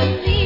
with.